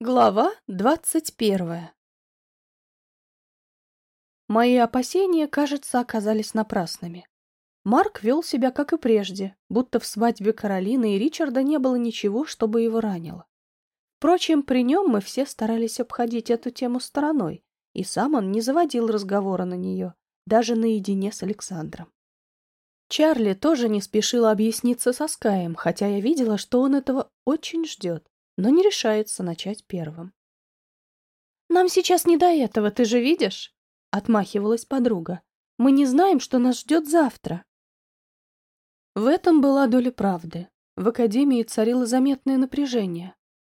Глава двадцать первая Мои опасения, кажется, оказались напрасными. Марк вел себя, как и прежде, будто в свадьбе Каролины и Ричарда не было ничего, чтобы его ранило. Впрочем, при нем мы все старались обходить эту тему стороной, и сам он не заводил разговора на нее, даже наедине с Александром. Чарли тоже не спешила объясниться со Скаем, хотя я видела, что он этого очень ждет но не решается начать первым. «Нам сейчас не до этого, ты же видишь?» — отмахивалась подруга. «Мы не знаем, что нас ждет завтра». В этом была доля правды. В академии царило заметное напряжение.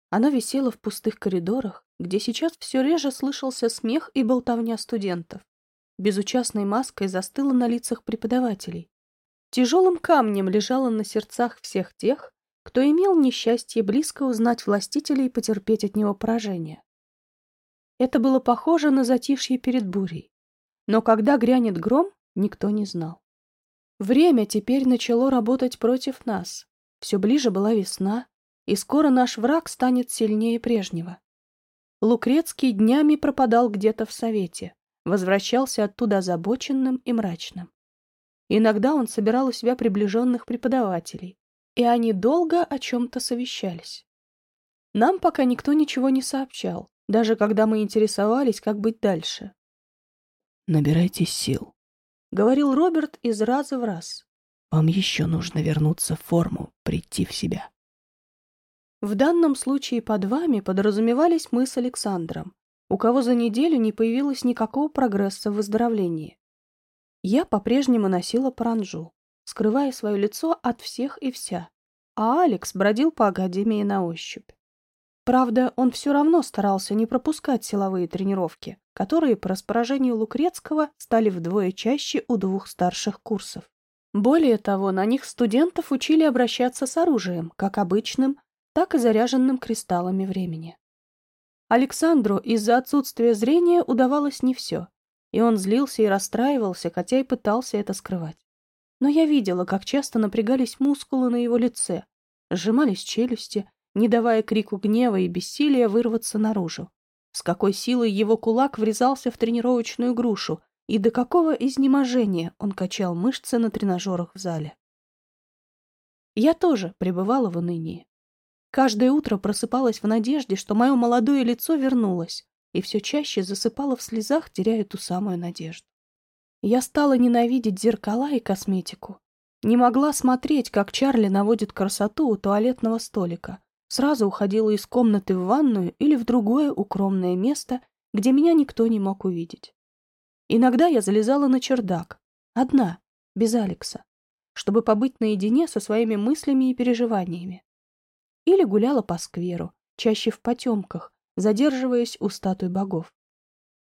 Оно висело в пустых коридорах, где сейчас все реже слышался смех и болтовня студентов. Безучастной маской застыло на лицах преподавателей. Тяжелым камнем лежало на сердцах всех тех, кто имел несчастье близко узнать властителя и потерпеть от него поражение. Это было похоже на затишье перед бурей. Но когда грянет гром, никто не знал. Время теперь начало работать против нас. Все ближе была весна, и скоро наш враг станет сильнее прежнего. Лукрецкий днями пропадал где-то в совете, возвращался оттуда озабоченным и мрачным. Иногда он собирал у себя приближенных преподавателей, и они долго о чем-то совещались. Нам пока никто ничего не сообщал, даже когда мы интересовались, как быть дальше. «Набирайтесь сил», — говорил Роберт из раза в раз. «Вам еще нужно вернуться в форму, прийти в себя». В данном случае под вами подразумевались мы с Александром, у кого за неделю не появилось никакого прогресса в выздоровлении. Я по-прежнему носила паранжу скрывая свое лицо от всех и вся, а Алекс бродил по академии на ощупь. Правда, он все равно старался не пропускать силовые тренировки, которые по распоряжению Лукрецкого стали вдвое чаще у двух старших курсов. Более того, на них студентов учили обращаться с оружием, как обычным, так и заряженным кристаллами времени. Александру из-за отсутствия зрения удавалось не все, и он злился и расстраивался, хотя и пытался это скрывать но я видела, как часто напрягались мускулы на его лице, сжимались челюсти, не давая крику гнева и бессилия вырваться наружу. С какой силой его кулак врезался в тренировочную грушу, и до какого изнеможения он качал мышцы на тренажерах в зале. Я тоже пребывала в унынии. Каждое утро просыпалась в надежде, что мое молодое лицо вернулось, и все чаще засыпала в слезах, теряя ту самую надежду. Я стала ненавидеть зеркала и косметику. Не могла смотреть, как Чарли наводит красоту у туалетного столика. Сразу уходила из комнаты в ванную или в другое укромное место, где меня никто не мог увидеть. Иногда я залезала на чердак, одна, без Алекса, чтобы побыть наедине со своими мыслями и переживаниями. Или гуляла по скверу, чаще в потемках, задерживаясь у статуй богов.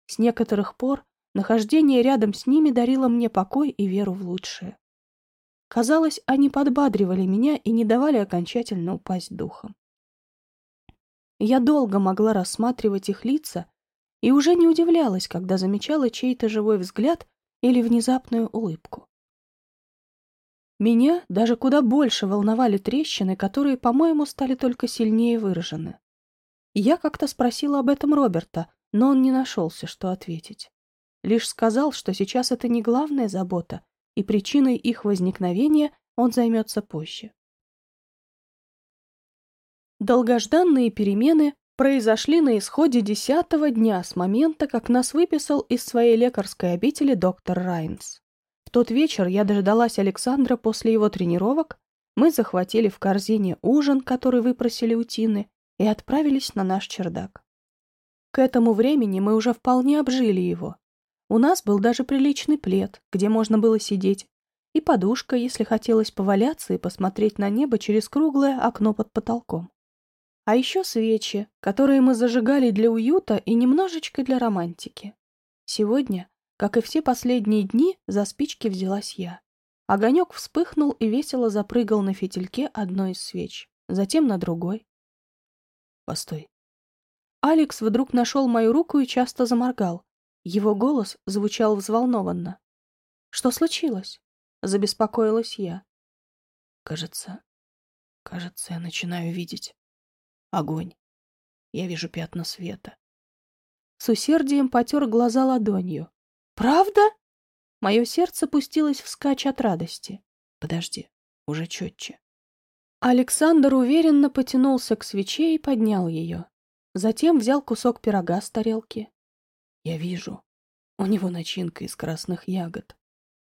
С некоторых пор Нахождение рядом с ними дарило мне покой и веру в лучшее. Казалось, они подбадривали меня и не давали окончательно упасть духом. Я долго могла рассматривать их лица и уже не удивлялась, когда замечала чей-то живой взгляд или внезапную улыбку. Меня даже куда больше волновали трещины, которые, по-моему, стали только сильнее выражены. Я как-то спросила об этом Роберта, но он не нашелся, что ответить. Лишь сказал, что сейчас это не главная забота, и причиной их возникновения он займется позже. Долгожданные перемены произошли на исходе десятого дня с момента, как нас выписал из своей лекарской обители доктор Райнс. В тот вечер я дождалась Александра после его тренировок, мы захватили в корзине ужин, который выпросили у Тины, и отправились на наш чердак. К этому времени мы уже вполне обжили его, у нас был даже приличный плед, где можно было сидеть, и подушка, если хотелось поваляться и посмотреть на небо через круглое окно под потолком. А еще свечи, которые мы зажигали для уюта и немножечко для романтики. Сегодня, как и все последние дни, за спички взялась я. Огонек вспыхнул и весело запрыгал на фитильке одной из свеч, затем на другой. Постой. Алекс вдруг нашел мою руку и часто заморгал, его голос звучал взволнованно. «Что случилось?» — забеспокоилась я. «Кажется, кажется, я начинаю видеть огонь. Я вижу пятна света. С усердием потер глаза ладонью. «Правда?» Мое сердце пустилось вскачь от радости. Подожди, уже четче. Александр уверенно потянулся к свече и поднял ее. Затем взял кусок пирога с тарелки. Я вижу. У него начинка из красных ягод.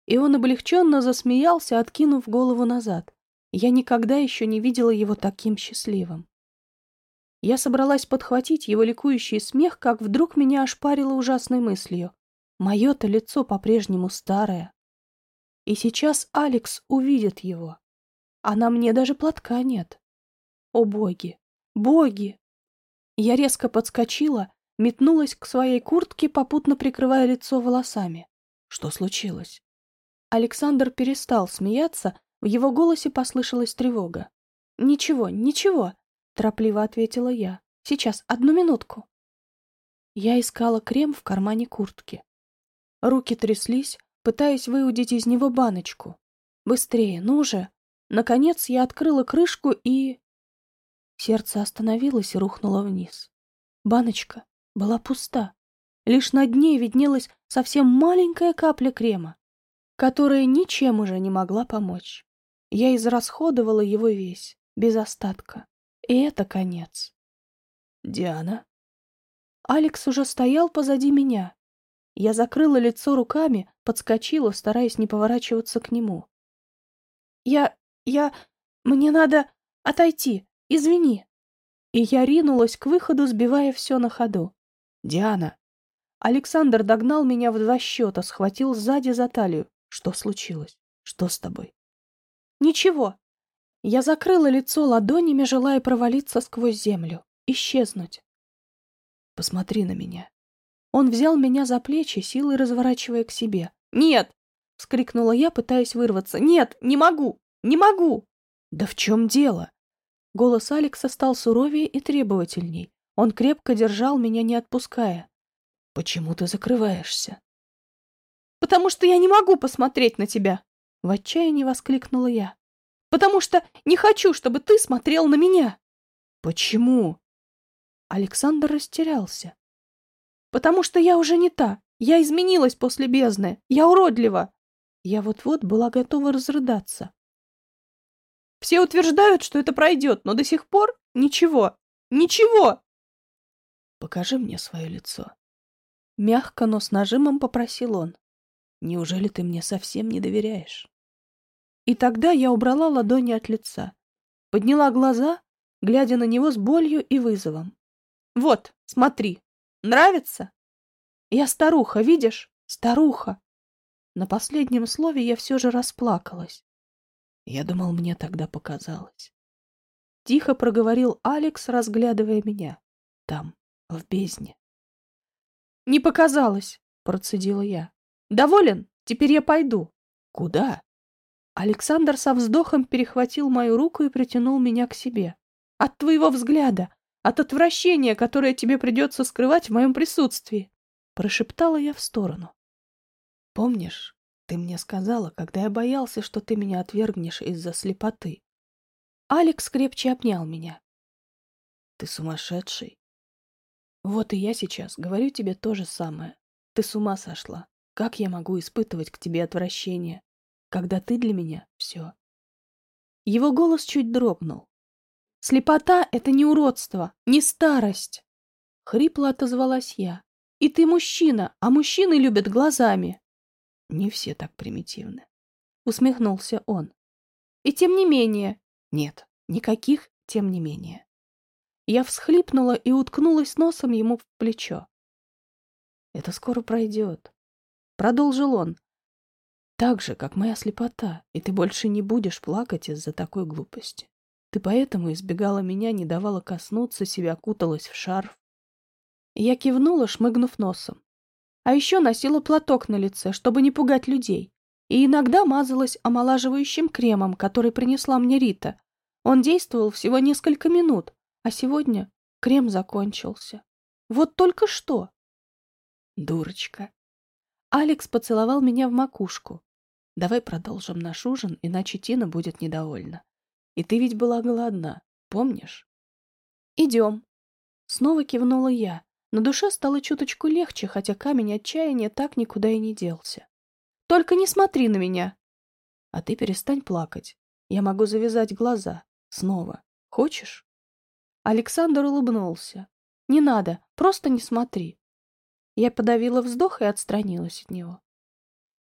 И он облегченно засмеялся, откинув голову назад. Я никогда еще не видела его таким счастливым. Я собралась подхватить его ликующий смех, как вдруг меня ошпарило ужасной мыслью. Мое-то лицо по-прежнему старое. И сейчас Алекс увидит его. А на мне даже платка нет. О боги! Боги! Я резко подскочила, метнулась к своей куртке, попутно прикрывая лицо волосами. Что случилось? Александр перестал смеяться, в его голосе послышалась тревога. «Ничего, ничего», — торопливо ответила я. «Сейчас, одну минутку». Я искала крем в кармане куртки. Руки тряслись, пытаясь выудить из него баночку. «Быстрее, ну же!» Наконец я открыла крышку и... Сердце остановилось и рухнуло вниз. Баночка была пуста. Лишь на дне виднелась совсем маленькая капля крема, которая ничем уже не могла помочь. Я израсходовала его весь, без остатка. И это конец. «Диана?» Алекс уже стоял позади меня. Я закрыла лицо руками, подскочила, стараясь не поворачиваться к нему. «Я... я... мне надо отойти, извини». И я ринулась к выходу, сбивая все на ходу. «Диана!» Александр догнал меня в два счета, схватил сзади за талию. «Что случилось? Что с тобой?» Ничего. Я закрыла лицо ладонями, желая провалиться сквозь землю, исчезнуть. Посмотри на меня. Он взял меня за плечи, силой разворачивая к себе. «Нет!» — вскрикнула я, пытаясь вырваться. «Нет, не могу! Не могу!» «Да в чем дело?» Голос Алекса стал суровее и требовательней. Он крепко держал меня, не отпуская. «Почему ты закрываешься?» «Потому что я не могу посмотреть на тебя!» В отчаянии воскликнула я. «Потому что не хочу, чтобы ты смотрел на меня!» «Почему?» Александр растерялся. «Потому что я уже не та. Я изменилась после бездны. Я уродлива!» Я вот-вот была готова разрыдаться. «Все утверждают, что это пройдет, но до сих пор ничего. Ничего!» «Покажи мне свое лицо». Мягко, но с нажимом попросил он. «Неужели ты мне совсем не доверяешь?» И тогда я убрала ладони от лица, подняла глаза, глядя на него с болью и вызовом. «Вот, смотри, нравится? Я старуха, видишь? Старуха!» На последнем слове я все же расплакалась. Я думал, мне тогда показалось. Тихо проговорил Алекс, разглядывая меня. Там, в бездне. «Не показалось!» — процедила я. «Доволен? Теперь я пойду». «Куда?» Александр со вздохом перехватил мою руку и притянул меня к себе. «От твоего взгляда, от отвращения, которое тебе придется скрывать в моем присутствии!» Прошептала я в сторону. «Помнишь, ты мне сказала, когда я боялся, что ты меня отвергнешь из-за слепоты?» Алекс крепче обнял меня. «Ты сумасшедший!» «Вот и я сейчас говорю тебе то же самое. Ты с ума сошла. Как я могу испытывать к тебе отвращение? когда ты для меня все. Его голос чуть дрогнул. Слепота — это не уродство, не старость. Хрипло отозвалась я. И ты мужчина, а мужчины любят глазами. Не все так примитивны. Усмехнулся он. И тем не менее. Нет, никаких тем не менее. Я всхлипнула и уткнулась носом ему в плечо. Это скоро пройдет. Продолжил он, так же, как моя слепота, и ты больше не будешь плакать из-за такой глупости. Ты поэтому избегала меня, не давала коснуться себя, куталась в шарф. Я кивнула, шмыгнув носом. А еще носила платок на лице, чтобы не пугать людей. И иногда мазалась омолаживающим кремом, который принесла мне Рита. Он действовал всего несколько минут, а сегодня крем закончился. Вот только что. Дурочка. Алекс поцеловал меня в макушку. Давай продолжим наш ужин, иначе Тина будет недовольна. И ты ведь была голодна, помнишь? Идем. Снова кивнула я. На душе стало чуточку легче, хотя камень отчаяния так никуда и не делся. «Только не смотри на меня!» «А ты перестань плакать. Я могу завязать глаза. Снова. Хочешь?» Александр улыбнулся. «Не надо, просто не смотри». Я подавила вздох и отстранилась от него.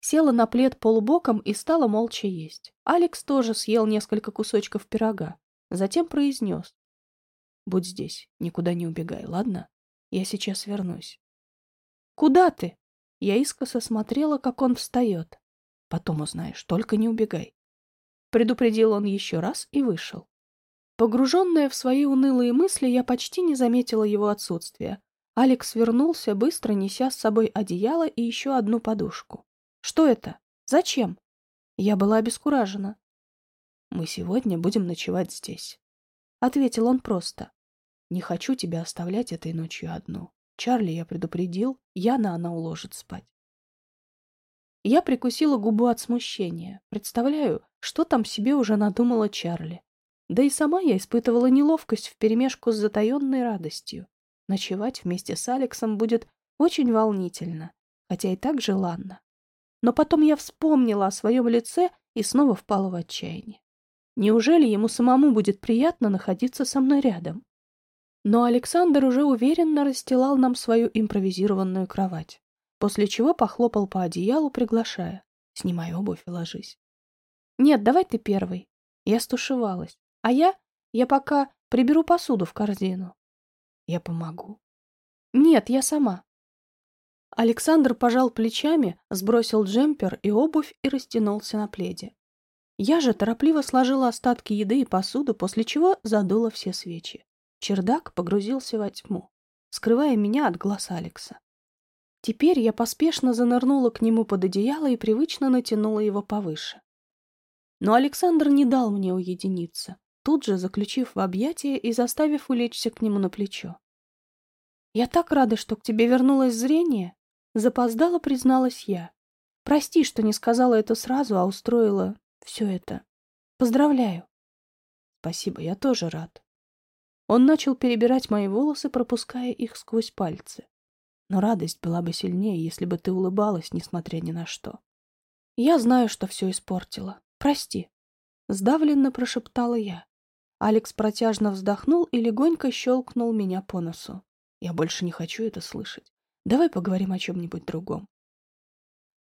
Села на плед полубоком и стала молча есть. Алекс тоже съел несколько кусочков пирога. Затем произнес. «Будь здесь, никуда не убегай, ладно? Я сейчас вернусь». «Куда ты?» Я искоса смотрела, как он встает. «Потом узнаешь, только не убегай». Предупредил он еще раз и вышел. Погруженная в свои унылые мысли, я почти не заметила его отсутствия. Алекс вернулся, быстро неся с собой одеяло и еще одну подушку. Что это? Зачем? Я была обескуражена. Мы сегодня будем ночевать здесь. Ответил он просто. Не хочу тебя оставлять этой ночью одну. Чарли я предупредил, Яна она уложит спать. Я прикусила губу от смущения. Представляю, что там себе уже надумала Чарли. Да и сама я испытывала неловкость вперемешку с затаенной радостью. Ночевать вместе с Алексом будет очень волнительно, хотя и так желанно. Но потом я вспомнила о своем лице и снова впала в отчаяние. Неужели ему самому будет приятно находиться со мной рядом? Но Александр уже уверенно расстилал нам свою импровизированную кровать, после чего похлопал по одеялу, приглашая. «Снимай обувь и ложись». «Нет, давай ты первый». Я стушевалась. «А я? Я пока приберу посуду в корзину». «Я помогу». «Нет, я сама». Александр пожал плечами, сбросил джемпер и обувь и растянулся на пледе. Я же торопливо сложила остатки еды и посуду, после чего задула все свечи. Чердак погрузился во тьму, скрывая меня от глаз Алекса. Теперь я поспешно занырнула к нему под одеяло и привычно натянула его повыше. Но Александр не дал мне уединиться, тут же заключив в объятия и заставив улечься к нему на плечо. «Я так рада, что к тебе вернулось зрение!» Запоздала, призналась я. Прости, что не сказала это сразу, а устроила все это. Поздравляю. Спасибо, я тоже рад. Он начал перебирать мои волосы, пропуская их сквозь пальцы. Но радость была бы сильнее, если бы ты улыбалась, несмотря ни на что. Я знаю, что все испортила. Прости. Сдавленно прошептала я. Алекс протяжно вздохнул и легонько щелкнул меня по носу. Я больше не хочу это слышать. Давай поговорим о чем-нибудь другом.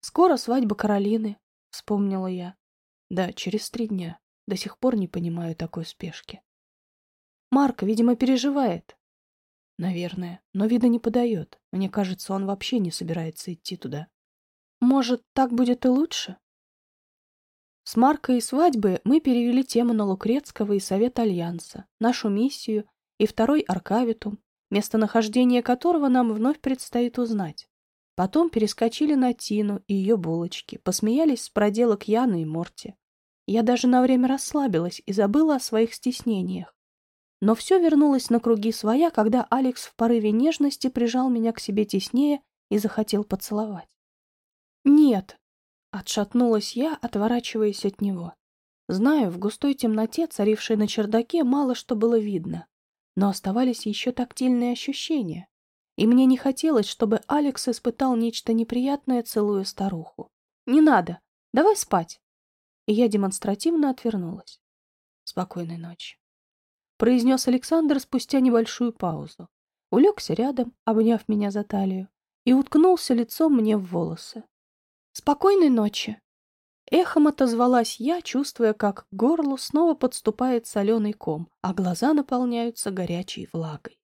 Скоро свадьба Каролины, вспомнила я. Да, через три дня. До сих пор не понимаю такой спешки. Марк, видимо, переживает. Наверное, но вида не подает. Мне кажется, он вообще не собирается идти туда. Может, так будет и лучше? С Маркой и свадьбы мы перевели тему на Лукрецкого и Совет Альянса, нашу миссию и второй Аркавитум, местонахождение которого нам вновь предстоит узнать. Потом перескочили на Тину и ее булочки, посмеялись с проделок Яны и Морти. Я даже на время расслабилась и забыла о своих стеснениях. Но все вернулось на круги своя, когда Алекс в порыве нежности прижал меня к себе теснее и захотел поцеловать. «Нет!» — отшатнулась я, отворачиваясь от него. Знаю, в густой темноте, царившей на чердаке, мало что было видно но оставались еще тактильные ощущения, и мне не хотелось, чтобы Алекс испытал нечто неприятное, целуя старуху. «Не надо! Давай спать!» И я демонстративно отвернулась. «Спокойной ночи!» произнес Александр спустя небольшую паузу. Улегся рядом, обняв меня за талию, и уткнулся лицом мне в волосы. «Спокойной ночи!» Эхом отозвалась я, чувствуя, как к горлу снова подступает соленый ком, а глаза наполняются горячей влагой.